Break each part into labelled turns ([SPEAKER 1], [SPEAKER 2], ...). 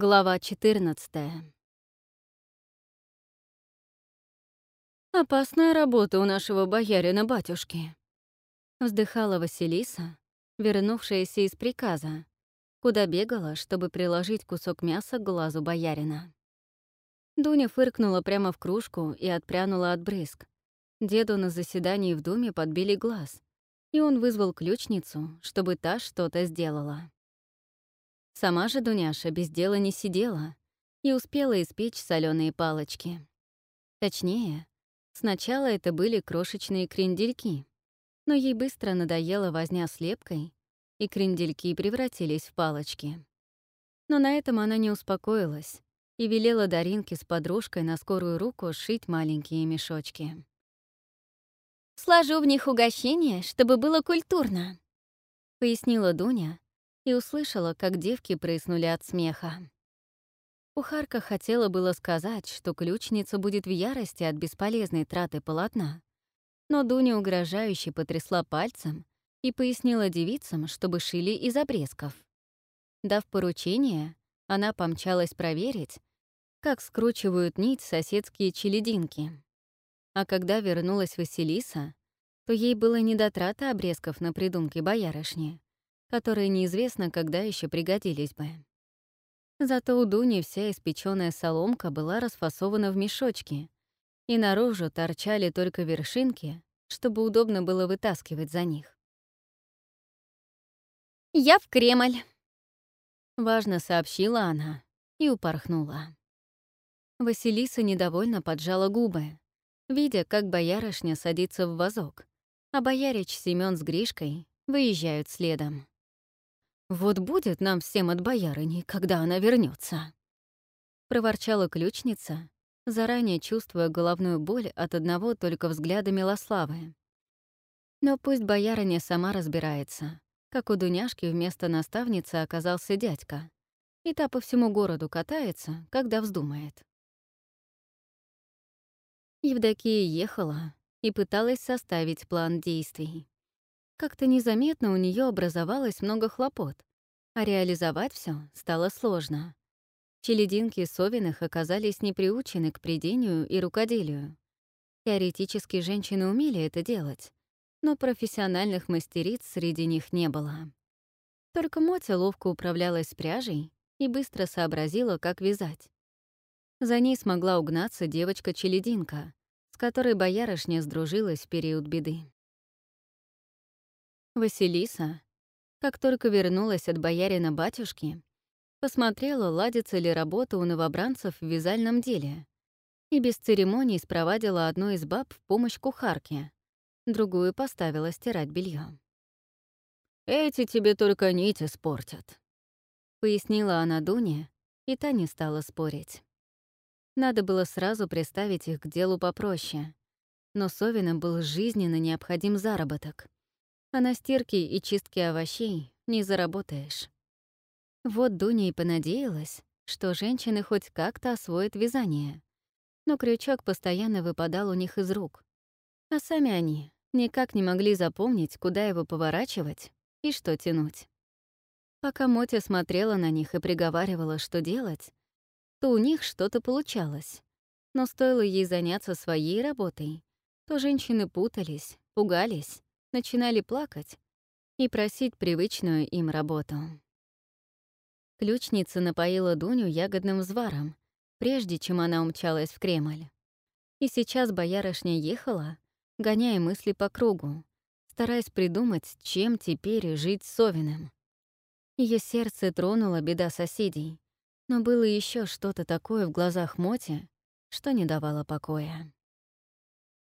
[SPEAKER 1] Глава 14 «Опасная работа у нашего боярина-батюшки», — вздыхала Василиса, вернувшаяся из приказа, куда бегала, чтобы приложить кусок мяса к глазу боярина. Дуня фыркнула прямо в кружку и отпрянула от брызг. Деду на заседании в доме подбили глаз, и он вызвал ключницу, чтобы та что-то сделала. Сама же Дуняша без дела не сидела и успела испечь соленые палочки. Точнее, сначала это были крошечные крендельки, но ей быстро надоела возня с лепкой, и крендельки превратились в палочки. Но на этом она не успокоилась и велела Даринке с подружкой на скорую руку сшить маленькие мешочки. «Сложу в них угощение, чтобы было культурно», — пояснила Дуня, и услышала, как девки прыснули от смеха. Кухарка хотела было сказать, что ключница будет в ярости от бесполезной траты полотна, но Дуня угрожающе потрясла пальцем и пояснила девицам, чтобы шили из обрезков. Дав поручение, она помчалась проверить, как скручивают нить соседские челединки. А когда вернулась Василиса, то ей было не до траты обрезков на придумки боярышни которые неизвестно, когда еще пригодились бы. Зато у Дуни вся испечённая соломка была расфасована в мешочки, и наружу торчали только вершинки, чтобы удобно было вытаскивать за них. «Я в Кремль», — важно сообщила она и упорхнула. Василиса недовольно поджала губы, видя, как боярышня садится в вазок, а боярич Семён с Гришкой выезжают следом. Вот будет нам всем от боярыни, когда она вернется. Проворчала ключница, заранее чувствуя головную боль от одного только взгляда Милославы. Но пусть боярыня сама разбирается, как у Дуняшки вместо наставницы оказался дядька, и та по всему городу катается, когда вздумает. Евдокия ехала и пыталась составить план действий. Как-то незаметно у нее образовалось много хлопот, а реализовать все стало сложно. Челединки Совиных оказались неприучены к придению и рукоделию. Теоретически женщины умели это делать, но профессиональных мастериц среди них не было. Только Мотя ловко управлялась пряжей и быстро сообразила, как вязать. За ней смогла угнаться девочка-челединка, с которой боярышня сдружилась в период беды. Василиса, как только вернулась от боярина батюшки, посмотрела, ладится ли работа у новобранцев в вязальном деле, и без церемоний спровадила одну из баб в помощь кухарке, другую поставила стирать белье. «Эти тебе только нить испортят», — пояснила она Дуне, и та не стала спорить. Надо было сразу приставить их к делу попроще, но Совиным был жизненно необходим заработок — а на стирке и чистке овощей не заработаешь. Вот Дуня и понадеялась, что женщины хоть как-то освоят вязание. Но крючок постоянно выпадал у них из рук. А сами они никак не могли запомнить, куда его поворачивать и что тянуть. Пока Мотя смотрела на них и приговаривала, что делать, то у них что-то получалось. Но стоило ей заняться своей работой, то женщины путались, пугались начинали плакать и просить привычную им работу. Ключница напоила Дуню ягодным взваром, прежде чем она умчалась в Кремль. И сейчас боярышня ехала, гоняя мысли по кругу, стараясь придумать, чем теперь жить Совиным. Ее сердце тронула беда соседей, но было еще что-то такое в глазах Моти, что не давало покоя.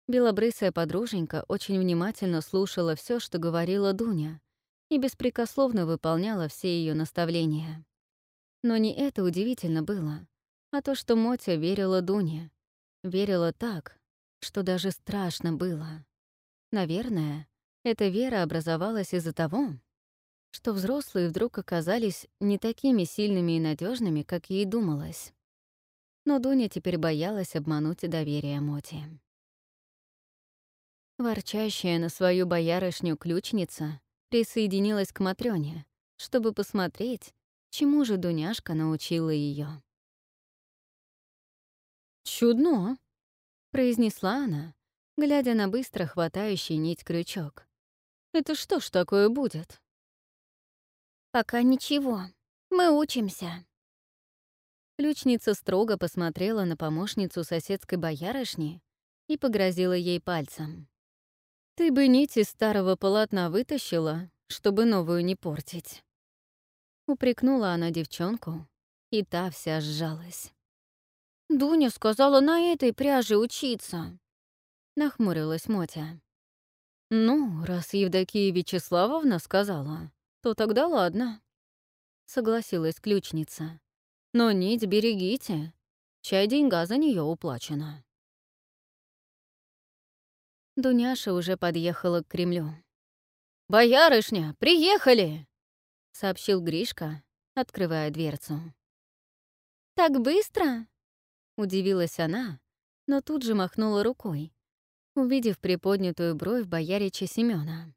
[SPEAKER 1] Белобрысая подруженька очень внимательно слушала все, что говорила Дуня, и беспрекословно выполняла все ее наставления. Но не это удивительно было, а то, что Мотя верила Дуне. Верила так, что даже страшно было. Наверное, эта вера образовалась из-за того, что взрослые вдруг оказались не такими сильными и надежными, как ей думалось. Но Дуня теперь боялась обмануть доверие Моти. Ворчащая на свою боярышню ключница присоединилась к Матрёне, чтобы посмотреть, Чему же Дуняшка научила ее? «Чудно», — произнесла она, глядя на быстро хватающий нить крючок. «Это что ж такое будет?»
[SPEAKER 2] «Пока ничего. Мы учимся».
[SPEAKER 1] Ключница строго посмотрела на помощницу соседской боярышни и погрозила ей пальцем. «Ты бы нить из старого полотна вытащила, чтобы новую не портить». Упрекнула она девчонку, и та вся сжалась.
[SPEAKER 2] «Дуня сказала на этой пряже учиться», —
[SPEAKER 1] нахмурилась Мотя. «Ну, раз Евдокия Вячеславовна сказала, то тогда ладно», — согласилась ключница. «Но нить берегите, чай деньга за нее уплачена». Дуняша уже подъехала к Кремлю. «Боярышня, приехали!» — сообщил Гришка, открывая дверцу.
[SPEAKER 2] «Так быстро?»
[SPEAKER 1] — удивилась она, но тут же махнула рукой, увидев приподнятую бровь боярича Семёна.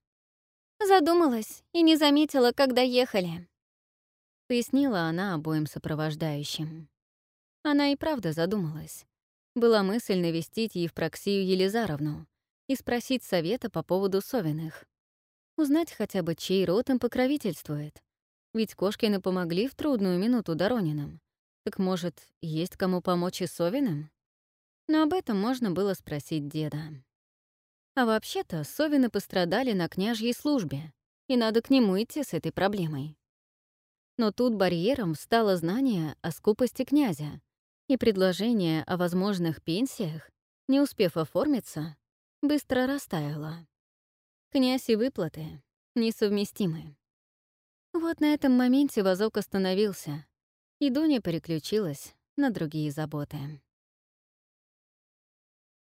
[SPEAKER 2] «Задумалась и не заметила, когда ехали», —
[SPEAKER 1] пояснила она обоим сопровождающим. Она и правда задумалась. Была мысль навестить Евпроксию Елизаровну, и спросить совета по поводу Совиных. Узнать хотя бы, чей род им покровительствует. Ведь Кошкины помогли в трудную минуту Доронинам. Так, может, есть кому помочь и Совиным? Но об этом можно было спросить деда. А вообще-то Совины пострадали на княжьей службе, и надо к нему идти с этой проблемой. Но тут барьером стало знание о скупости князя и предложение о возможных пенсиях, не успев оформиться, быстро растаяла. Князь и выплаты несовместимы. Вот на этом моменте вазок остановился, и Дуня переключилась на другие заботы.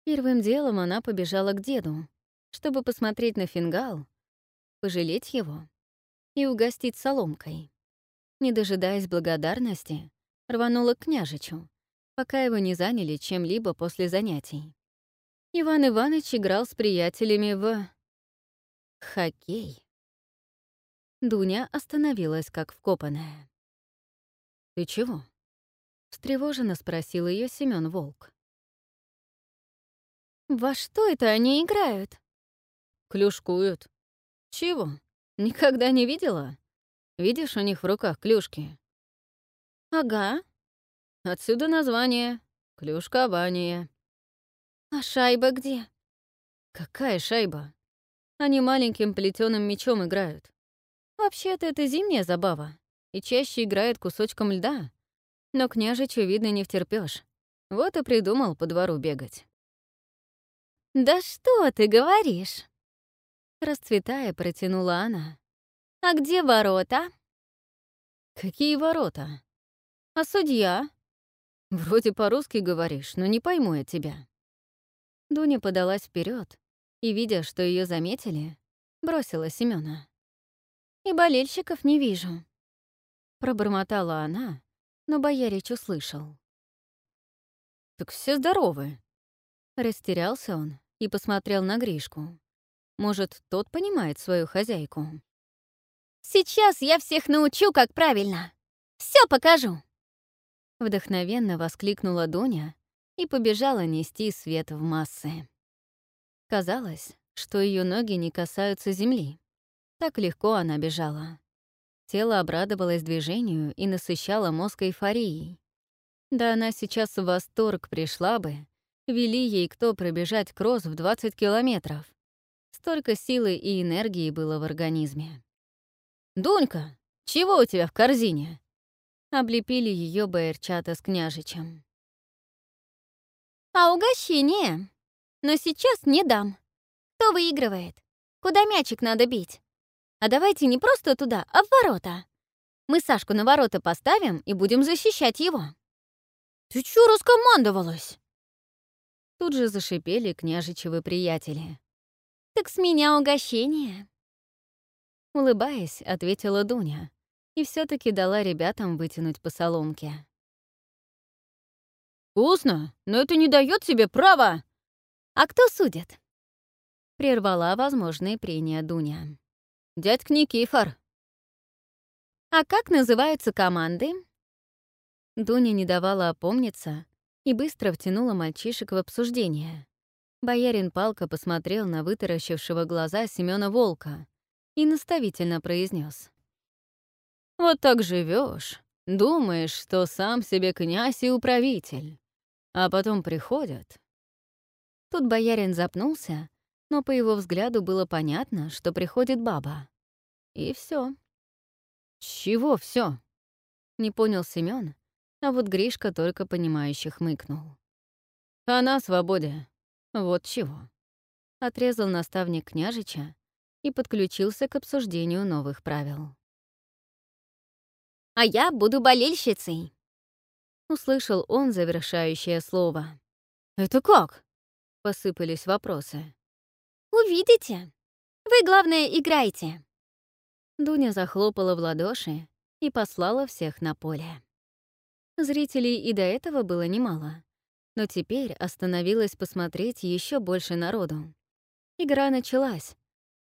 [SPEAKER 1] Первым делом она побежала к деду, чтобы посмотреть на фингал, пожалеть его и угостить соломкой. Не дожидаясь благодарности, рванула к княжичу, пока его не заняли чем-либо после занятий. Иван Иванович играл с приятелями в... хоккей. Дуня остановилась как вкопанная. «Ты чего?» — встревоженно спросил ее Семён Волк.
[SPEAKER 2] «Во что это они играют?»
[SPEAKER 1] «Клюшкуют». «Чего? Никогда не видела? Видишь у них в руках клюшки?»
[SPEAKER 2] «Ага».
[SPEAKER 1] Отсюда название — клюшкование.
[SPEAKER 2] «А шайба где?»
[SPEAKER 1] «Какая шайба? Они маленьким плетеным мечом играют. Вообще-то это зимняя забава, и чаще играет кусочком льда. Но княжичу, видно, не втерпёшь. Вот и придумал по двору бегать».
[SPEAKER 2] «Да что ты говоришь?»
[SPEAKER 1] Расцветая, протянула она.
[SPEAKER 2] «А где ворота?»
[SPEAKER 1] «Какие ворота? А судья?» «Вроде по-русски говоришь, но не пойму я тебя». Дуня подалась вперед и, видя, что ее заметили, бросила Семёна.
[SPEAKER 2] «И болельщиков не вижу», —
[SPEAKER 1] пробормотала она, но боярич услышал. «Так все здоровы!» Растерялся он и посмотрел на Гришку. Может, тот понимает свою хозяйку.
[SPEAKER 2] «Сейчас я всех научу, как правильно! Все покажу!»
[SPEAKER 1] Вдохновенно воскликнула Дуня и побежала нести свет в массы. Казалось, что ее ноги не касаются земли. Так легко она бежала. Тело обрадовалось движению и насыщало мозг эйфорией. Да она сейчас в восторг пришла бы, вели ей кто пробежать кросс в 20 километров. Столько силы и энергии было в организме. «Дунька, чего у тебя в корзине?» Облепили ее байерчата с княжичем.
[SPEAKER 2] А угощение? Но сейчас не дам. Кто выигрывает? Куда мячик надо бить? А давайте не просто туда, а в ворота. Мы Сашку на ворота поставим и будем защищать его. Ты чё раскомандовалась?
[SPEAKER 1] Тут же зашипели княжичевы приятели.
[SPEAKER 2] Так с меня угощение.
[SPEAKER 1] Улыбаясь, ответила Дуня и все таки дала ребятам вытянуть по соломке. «Вкусно, но это не дает тебе права!»
[SPEAKER 2] «А кто судит?»
[SPEAKER 1] Прервала возможные прения Дуня. «Дядька Никифор».
[SPEAKER 2] «А как называются команды?»
[SPEAKER 1] Дуня не давала опомниться и быстро втянула мальчишек в обсуждение. Боярин Палка посмотрел на вытаращившего глаза Семёна Волка и наставительно произнес: «Вот так живешь, думаешь, что сам себе князь и управитель, а потом приходят». Тут боярин запнулся, но по его взгляду было понятно, что приходит баба. И все. «Чего все? Не понял Семён, а вот Гришка только понимающе хмыкнул. «Она свободе. Вот чего». Отрезал наставник княжича и подключился к обсуждению новых правил.
[SPEAKER 2] «А я буду болельщицей», —
[SPEAKER 1] услышал он завершающее слово. «Это как?» — посыпались вопросы.
[SPEAKER 2] «Увидите. Вы, главное, играйте».
[SPEAKER 1] Дуня захлопала в ладоши и послала всех на поле. Зрителей и до этого было немало, но теперь остановилась посмотреть еще больше народу. Игра началась,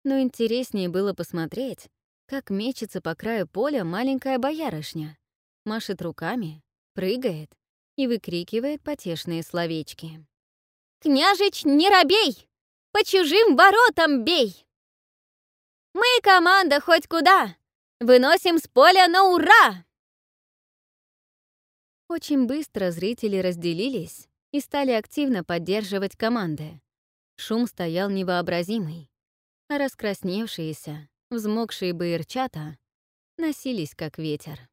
[SPEAKER 1] но интереснее было посмотреть, как мечется по краю поля маленькая боярышня, машет руками, прыгает и выкрикивает потешные словечки.
[SPEAKER 2] «Княжич, не робей! По чужим воротам бей! Мы команда хоть куда! Выносим с поля на ура!»
[SPEAKER 1] Очень быстро зрители разделились и стали активно поддерживать команды. Шум стоял невообразимый, а раскрасневшиеся, взмокшие баирчата носились как ветер.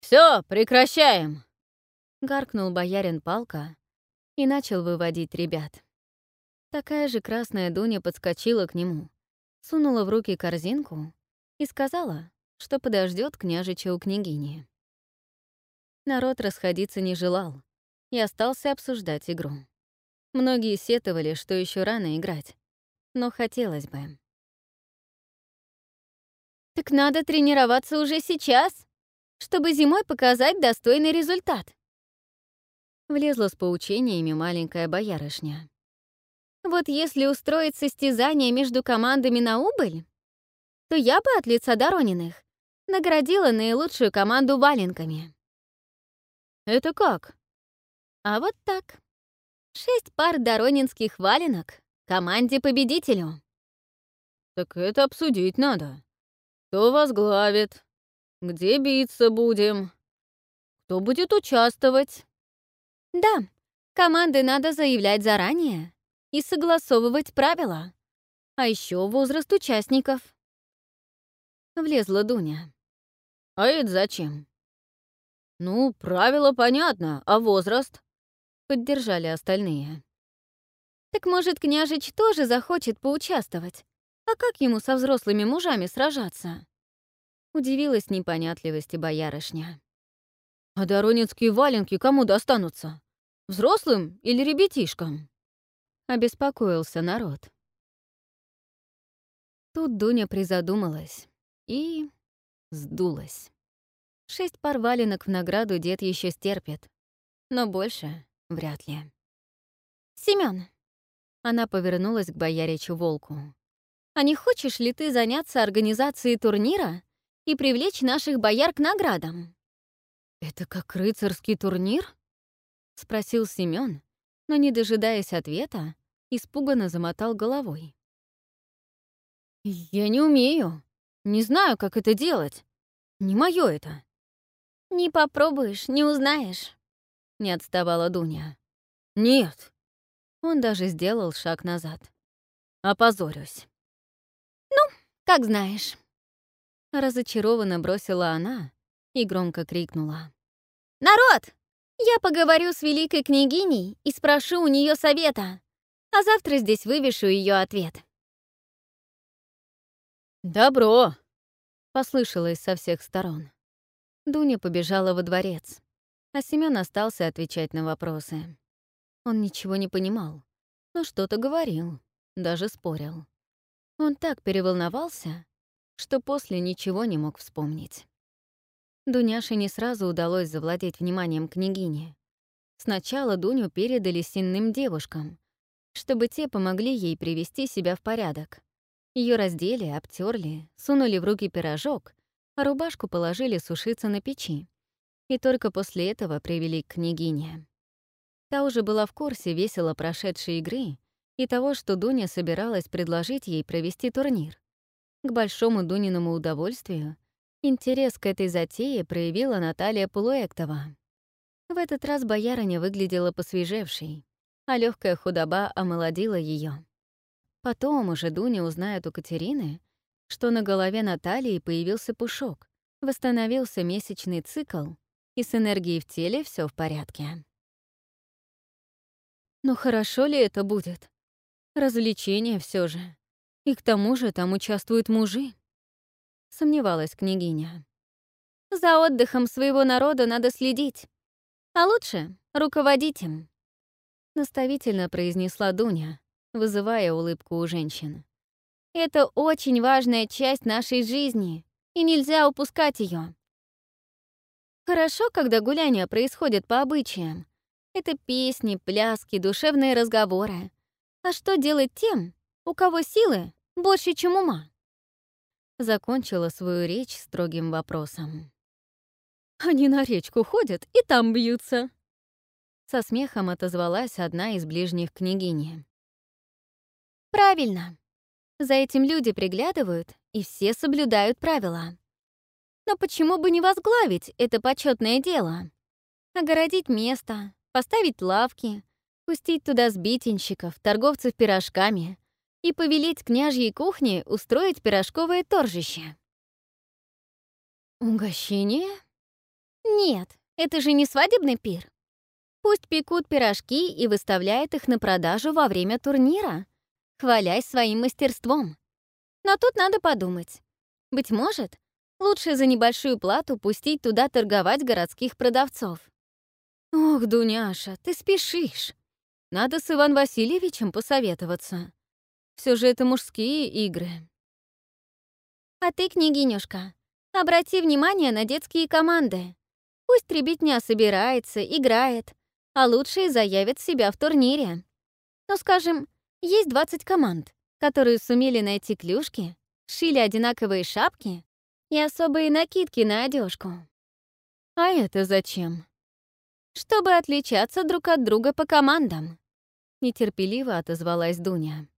[SPEAKER 1] Все, прекращаем!» — гаркнул боярин Палка и начал выводить ребят. Такая же красная Дуня подскочила к нему, сунула в руки корзинку и сказала, что подождет княжича у княгини. Народ расходиться не желал и остался обсуждать игру. Многие сетовали, что еще рано играть, но хотелось бы.
[SPEAKER 2] «Так надо тренироваться уже сейчас, чтобы зимой показать достойный результат»,
[SPEAKER 1] влезла с поучениями маленькая боярышня.
[SPEAKER 2] «Вот если устроить состязание между командами на убыль, то я бы от лица Дорониных наградила наилучшую команду валенками».
[SPEAKER 1] «Это как?»
[SPEAKER 2] «А вот так. Шесть пар доронинских валенок команде-победителю».
[SPEAKER 1] «Так это обсудить надо. Кто возглавит? Где биться будем? Кто будет участвовать?»
[SPEAKER 2] «Да, команды надо заявлять заранее и согласовывать правила. А еще возраст участников».
[SPEAKER 1] Влезла Дуня. «А это зачем?» «Ну, правило понятно, а возраст?» — поддержали остальные.
[SPEAKER 2] «Так, может, княжич тоже захочет поучаствовать? А как ему со взрослыми мужами сражаться?»
[SPEAKER 1] Удивилась непонятливости боярышня. «А доронинские валенки кому достанутся? Взрослым или ребятишкам?» Обеспокоился народ. Тут Дуня призадумалась и сдулась. Шесть пар валенок в награду дед еще стерпит, но больше вряд ли.
[SPEAKER 2] Семён,
[SPEAKER 1] она повернулась к бояричу Волку.
[SPEAKER 2] «А не хочешь ли ты заняться организацией турнира и привлечь наших бояр к наградам?»
[SPEAKER 1] «Это как рыцарский турнир?» — спросил Семён, но, не дожидаясь ответа, испуганно замотал головой. «Я не умею. Не знаю, как это делать. Не моё это.
[SPEAKER 2] «Не попробуешь, не узнаешь», —
[SPEAKER 1] не отставала Дуня. «Нет». Он даже сделал шаг назад. «Опозорюсь».
[SPEAKER 2] «Ну, как знаешь».
[SPEAKER 1] Разочарованно бросила она и громко крикнула.
[SPEAKER 2] «Народ! Я поговорю с великой княгиней и спрошу у нее совета, а завтра здесь вывешу ее ответ».
[SPEAKER 1] «Добро!» — послышалось со всех сторон. Дуня побежала во дворец, а Семён остался отвечать на вопросы. Он ничего не понимал, но что-то говорил, даже спорил. Он так переволновался, что после ничего не мог вспомнить. Дуняше не сразу удалось завладеть вниманием княгини. Сначала Дуню передали синным девушкам, чтобы те помогли ей привести себя в порядок. Ее раздели, обтерли, сунули в руки пирожок а рубашку положили сушиться на печи, и только после этого привели к княгине. Та уже была в курсе весело прошедшей игры и того, что Дуня собиралась предложить ей провести турнир. К большому Дуниному удовольствию интерес к этой затее проявила Наталья Полуэктова. В этот раз боярыня выглядела посвежевшей, а легкая худоба омолодила ее. Потом уже Дуня узнает у Катерины, что на голове Натальи появился пушок, восстановился месячный цикл, и с энергией в теле все в порядке. Но хорошо ли это будет? Развлечение все же. И к тому же там участвуют мужи. Сомневалась княгиня.
[SPEAKER 2] За отдыхом своего народа надо следить. А лучше руководить им.
[SPEAKER 1] Наставительно произнесла Дуня, вызывая улыбку у женщин.
[SPEAKER 2] Это очень важная часть нашей жизни, и нельзя упускать ее. Хорошо, когда гуляния происходят по обычаям. Это песни, пляски, душевные разговоры. А что делать тем, у кого силы больше, чем ума?
[SPEAKER 1] Закончила свою речь строгим вопросом.
[SPEAKER 2] «Они на речку ходят и там бьются»,
[SPEAKER 1] со смехом отозвалась одна из ближних княгини.
[SPEAKER 2] «Правильно. За этим люди приглядывают, и все соблюдают правила. Но почему бы не возглавить это почетное дело? Огородить место, поставить лавки, пустить туда сбитенщиков, торговцев пирожками и повелеть княжьей кухне устроить пирожковое торжище.
[SPEAKER 1] Угощение?
[SPEAKER 2] Нет, это же не свадебный пир. Пусть пекут пирожки и выставляют их на продажу во время турнира, хвалясь своим мастерством. Но тут надо подумать. Быть может, лучше за небольшую плату пустить туда торговать городских продавцов.
[SPEAKER 1] Ох, Дуняша, ты спешишь. Надо с Иван Васильевичем посоветоваться. Все же это мужские игры.
[SPEAKER 2] А ты, княгинюшка, обрати внимание на детские команды. Пусть ребятня собирается, играет, а лучшие заявят себя в турнире. Ну, скажем, есть 20 команд, которые сумели найти клюшки, шили одинаковые шапки и особые накидки на одежку.
[SPEAKER 1] А это зачем?
[SPEAKER 2] Чтобы отличаться друг от друга по командам. Нетерпеливо отозвалась Дуня.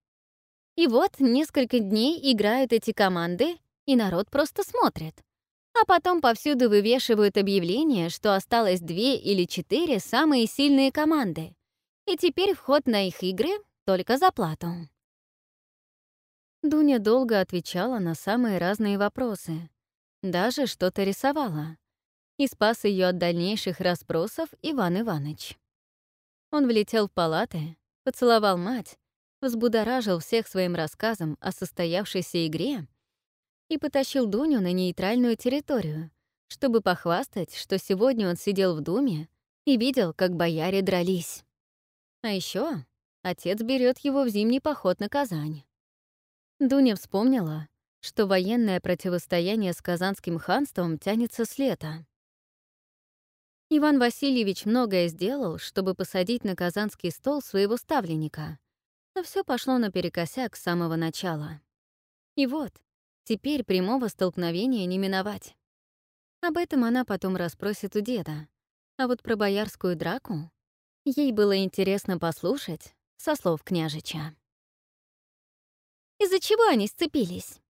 [SPEAKER 2] И вот несколько дней играют эти команды, и народ просто смотрит а потом повсюду вывешивают объявление, что осталось две или четыре самые сильные команды, и теперь вход на их игры только за плату.
[SPEAKER 1] Дуня долго отвечала на самые разные вопросы, даже что-то рисовала, и спас ее от дальнейших расспросов Иван Иванович. Он влетел в палаты, поцеловал мать, взбудоражил всех своим рассказом о состоявшейся игре и потащил Дуню на нейтральную территорию, чтобы похвастать, что сегодня он сидел в доме и видел, как бояре дрались. А еще отец берет его в зимний поход на Казань. Дуня вспомнила, что военное противостояние с Казанским ханством тянется с лета. Иван Васильевич многое сделал, чтобы посадить на казанский стол своего ставленника, но все пошло наперекосяк с самого начала. И вот, Теперь прямого столкновения не миновать. Об этом она потом расспросит у деда. А вот про боярскую драку ей было интересно послушать со слов княжича.
[SPEAKER 2] «Из-за чего они сцепились?»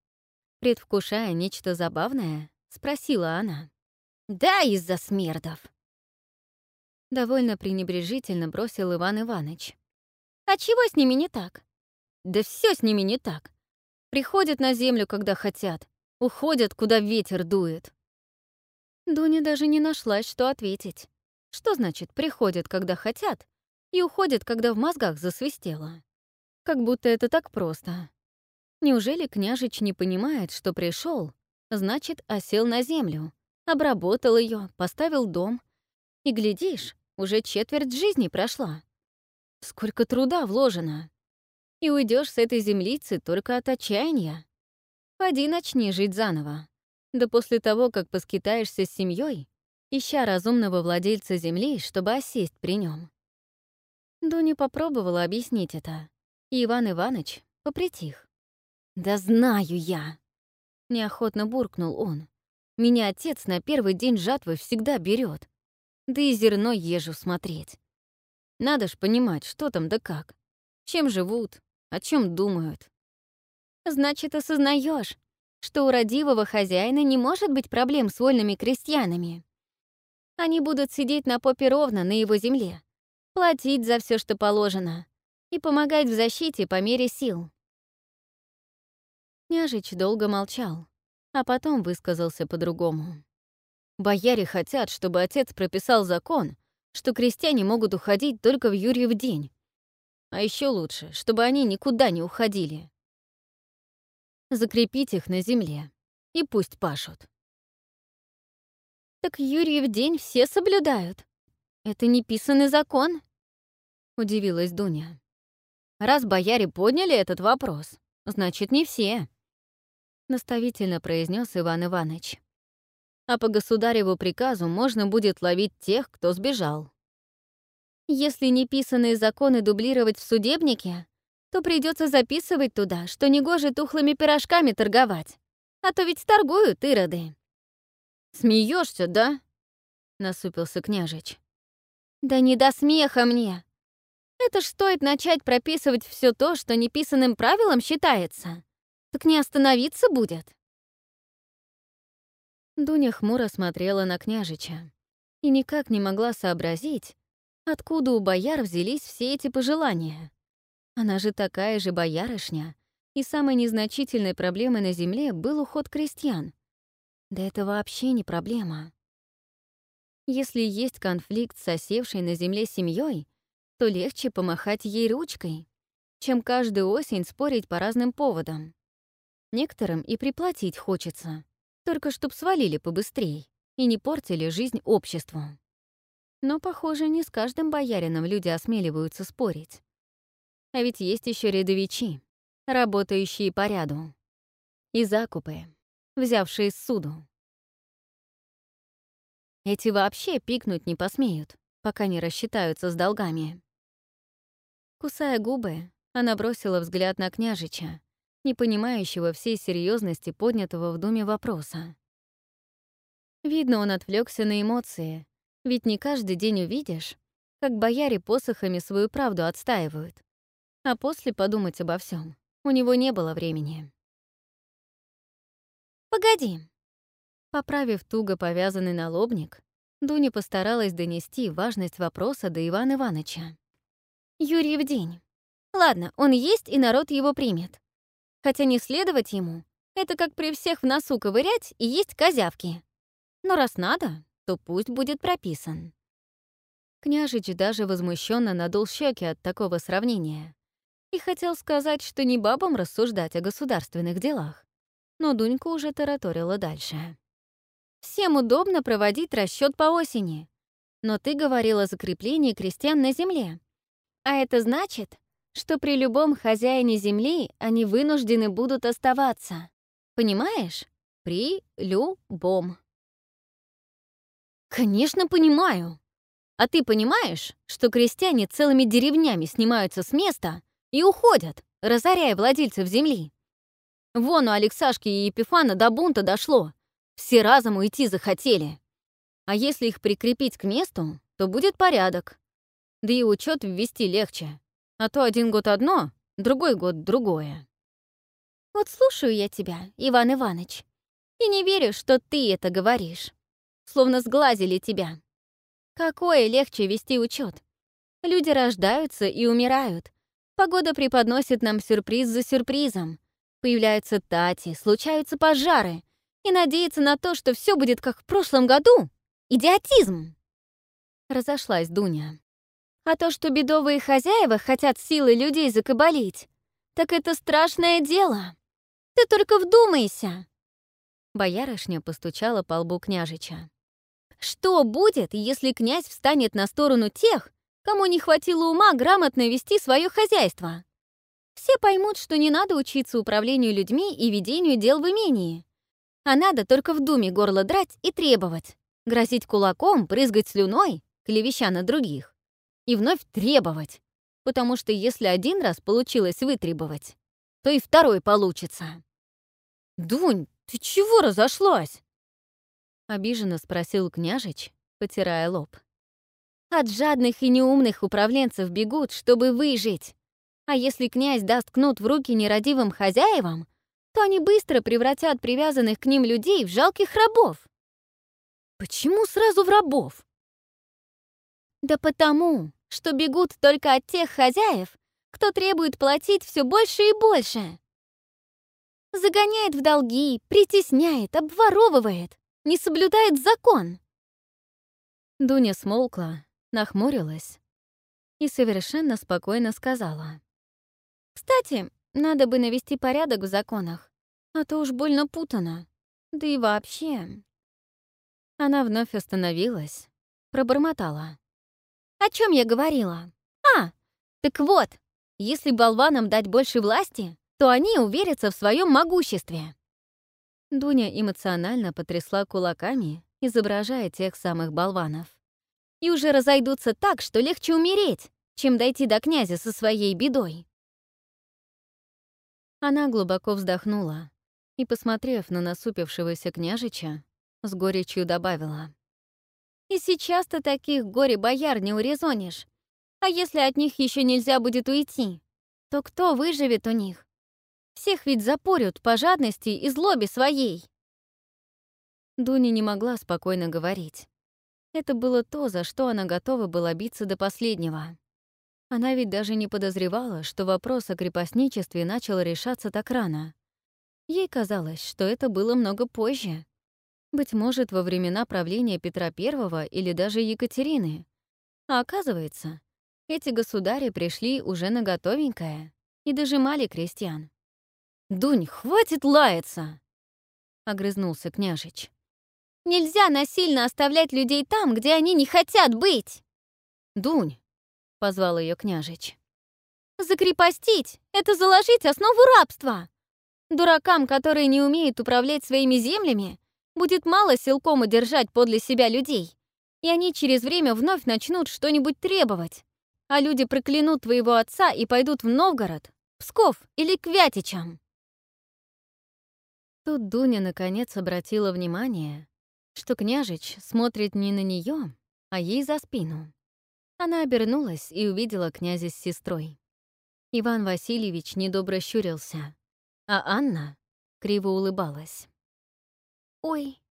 [SPEAKER 1] Предвкушая нечто забавное, спросила она.
[SPEAKER 2] «Да, из-за смердов!»
[SPEAKER 1] Довольно пренебрежительно бросил Иван Иванович.
[SPEAKER 2] «А чего с ними не так?»
[SPEAKER 1] «Да все с ними не так. Приходят на землю, когда хотят, уходят, куда ветер дует. Дуня даже не нашлась, что ответить. Что значит «приходят, когда хотят» и уходят, когда в мозгах засвистело? Как будто это так просто. Неужели княжич не понимает, что пришел, значит, осел на землю, обработал ее, поставил дом, и, глядишь, уже четверть жизни прошла. Сколько труда вложено и уйдешь с этой землицы только от отчаяния. Поди начни жить заново. Да после того, как поскитаешься с семьей, ища разумного владельца земли, чтобы осесть при нем. Дуня попробовала объяснить это, и Иван Иванович попритих. «Да знаю я!» — неохотно буркнул он. Меня отец на первый день жатвы всегда берет. Да и зерно ежу смотреть. Надо ж понимать, что там да как. Чем живут, о чем думают.
[SPEAKER 2] Значит, осознаешь, что у родивого хозяина не может быть проблем с вольными крестьянами. Они будут сидеть на попе ровно на его земле, платить за все, что положено, и помогать в защите по мере сил.
[SPEAKER 1] Княжич долго молчал, а потом высказался по-другому. Бояре хотят, чтобы отец прописал закон, что крестьяне могут уходить только в Юрьев день. А еще лучше, чтобы они никуда не уходили. Закрепить их на земле, и пусть пашут.
[SPEAKER 2] «Так Юрьев день все соблюдают. Это не писанный закон?»
[SPEAKER 1] — удивилась Дуня. «Раз бояре подняли этот вопрос, значит, не все», — наставительно произнес Иван Иванович. «А по государеву приказу можно будет ловить тех, кто сбежал».
[SPEAKER 2] «Если неписанные законы дублировать в судебнике, то придется записывать туда, что негоже тухлыми пирожками торговать, а то ведь торгуют ироды».
[SPEAKER 1] Смеешься, да?» — насупился княжич.
[SPEAKER 2] «Да не до смеха мне. Это ж стоит начать прописывать все то, что неписанным правилом считается. Так не остановиться будет».
[SPEAKER 1] Дуня хмуро смотрела на княжича и никак не могла сообразить, откуда у бояр взялись все эти пожелания. Она же такая же боярышня, и самой незначительной проблемой на земле был уход крестьян. Да это вообще не проблема. Если есть конфликт с осевшей на земле семьей, то легче помахать ей ручкой, чем каждую осень спорить по разным поводам. Некоторым и приплатить хочется, только чтоб свалили побыстрей и не портили жизнь обществу. Но, похоже, не с каждым боярином люди осмеливаются спорить. А ведь есть еще рядовичи, работающие по ряду. И закупы, взявшие суду. Эти вообще пикнуть не посмеют, пока не рассчитаются с долгами. Кусая губы, она бросила взгляд на княжича, не понимающего всей серьезности поднятого в доме вопроса. Видно, он отвлекся на эмоции, ведь не каждый день увидишь, как бояре посохами свою правду отстаивают. А после подумать обо всем у него не было времени.
[SPEAKER 2] «Погоди!»
[SPEAKER 1] Поправив туго повязанный налобник, Дуня постаралась донести важность вопроса до Ивана Ивановича.
[SPEAKER 2] «Юрьев день. Ладно, он есть, и народ его примет. Хотя не следовать ему — это как при всех в носу ковырять и есть козявки. Но раз надо, то пусть будет прописан».
[SPEAKER 1] Княжич даже возмущенно надул щеки от такого сравнения и хотел сказать, что не бабам рассуждать о государственных делах но Дунька уже тараторила дальше.
[SPEAKER 2] «Всем удобно проводить расчет по осени, но ты говорила о закреплении крестьян на земле. А это значит, что при любом хозяине земли они вынуждены будут оставаться. Понимаешь? При любом.
[SPEAKER 1] Конечно, понимаю. А ты понимаешь, что крестьяне целыми деревнями снимаются с места и уходят, разоряя владельцев земли? Вон у Алексашки и Епифана до бунта дошло. Все разом уйти захотели. А если их прикрепить к месту, то будет порядок. Да и учет ввести легче. А то один год одно, другой год другое.
[SPEAKER 2] Вот слушаю я тебя, Иван Иванович, и не верю, что ты это говоришь. Словно сглазили тебя. Какое легче вести учет? Люди рождаются и умирают. Погода преподносит нам сюрприз за сюрпризом. Появляются тати, случаются пожары. И надеяться на то, что все будет как в прошлом году — идиотизм.
[SPEAKER 1] Разошлась Дуня.
[SPEAKER 2] А то, что бедовые хозяева хотят силы людей закабалить, так это страшное дело. Ты только вдумайся.
[SPEAKER 1] Боярышня постучала по лбу княжича.
[SPEAKER 2] Что будет, если князь встанет на сторону тех, кому не хватило ума грамотно вести свое хозяйство? Все поймут, что не надо учиться управлению людьми и ведению дел в имении. А надо только в думе горло драть и требовать. Грозить кулаком, прызгать слюной, клевеща на других. И вновь требовать. Потому что если один раз получилось вытребовать, то и второй получится.
[SPEAKER 1] «Дунь, ты чего разошлась?» Обиженно спросил княжич, потирая лоб.
[SPEAKER 2] От жадных и неумных управленцев бегут, чтобы выжить. А если князь даст кнут в руки нерадивым хозяевам, то они быстро превратят привязанных к ним людей в жалких рабов.
[SPEAKER 1] Почему сразу в рабов?
[SPEAKER 2] Да потому, что бегут только от тех хозяев, кто требует платить все больше и больше. Загоняет в долги, притесняет, обворовывает, не соблюдает закон.
[SPEAKER 1] Дуня смолкла, нахмурилась и совершенно спокойно сказала.
[SPEAKER 2] «Кстати, надо бы навести порядок в законах, а то уж больно путано. Да и вообще...»
[SPEAKER 1] Она вновь остановилась, пробормотала.
[SPEAKER 2] «О чем я говорила? А, так вот, если болванам дать больше власти, то они уверятся в своем могуществе».
[SPEAKER 1] Дуня эмоционально потрясла кулаками, изображая тех самых болванов.
[SPEAKER 2] «И уже разойдутся так, что легче умереть, чем дойти до князя со своей бедой».
[SPEAKER 1] Она глубоко вздохнула и, посмотрев на насупившегося княжича, с горечью добавила.
[SPEAKER 2] «И сейчас-то таких горе-бояр не урезонишь. А если от них еще нельзя будет уйти, то кто выживет у них? Всех ведь запорют по жадности и злобе своей.
[SPEAKER 1] Дуня не могла спокойно говорить. Это было то, за что она готова была биться до последнего. Она ведь даже не подозревала, что вопрос о крепостничестве начал решаться так рано. Ей казалось, что это было много позже. Быть может, во времена правления Петра I или даже Екатерины. А оказывается, эти государи пришли уже на готовенькое и дожимали крестьян. «Дунь, хватит лаяться!» — огрызнулся княжич.
[SPEAKER 2] «Нельзя насильно оставлять людей там, где они не хотят быть!»
[SPEAKER 1] «Дунь!» — позвал ее княжич.
[SPEAKER 2] «Закрепостить — это заложить основу рабства! Дуракам, которые не умеют управлять своими землями, будет мало силком удержать подле себя людей, и они через время вновь начнут что-нибудь требовать, а люди проклянут твоего отца и пойдут в Новгород, Псков или к Вятичам.
[SPEAKER 1] Тут Дуня наконец обратила внимание, что княжич смотрит не на нее, а ей за спину. Она обернулась и увидела князя с сестрой. Иван Васильевич недобро щурился, а Анна криво улыбалась.
[SPEAKER 2] Oi.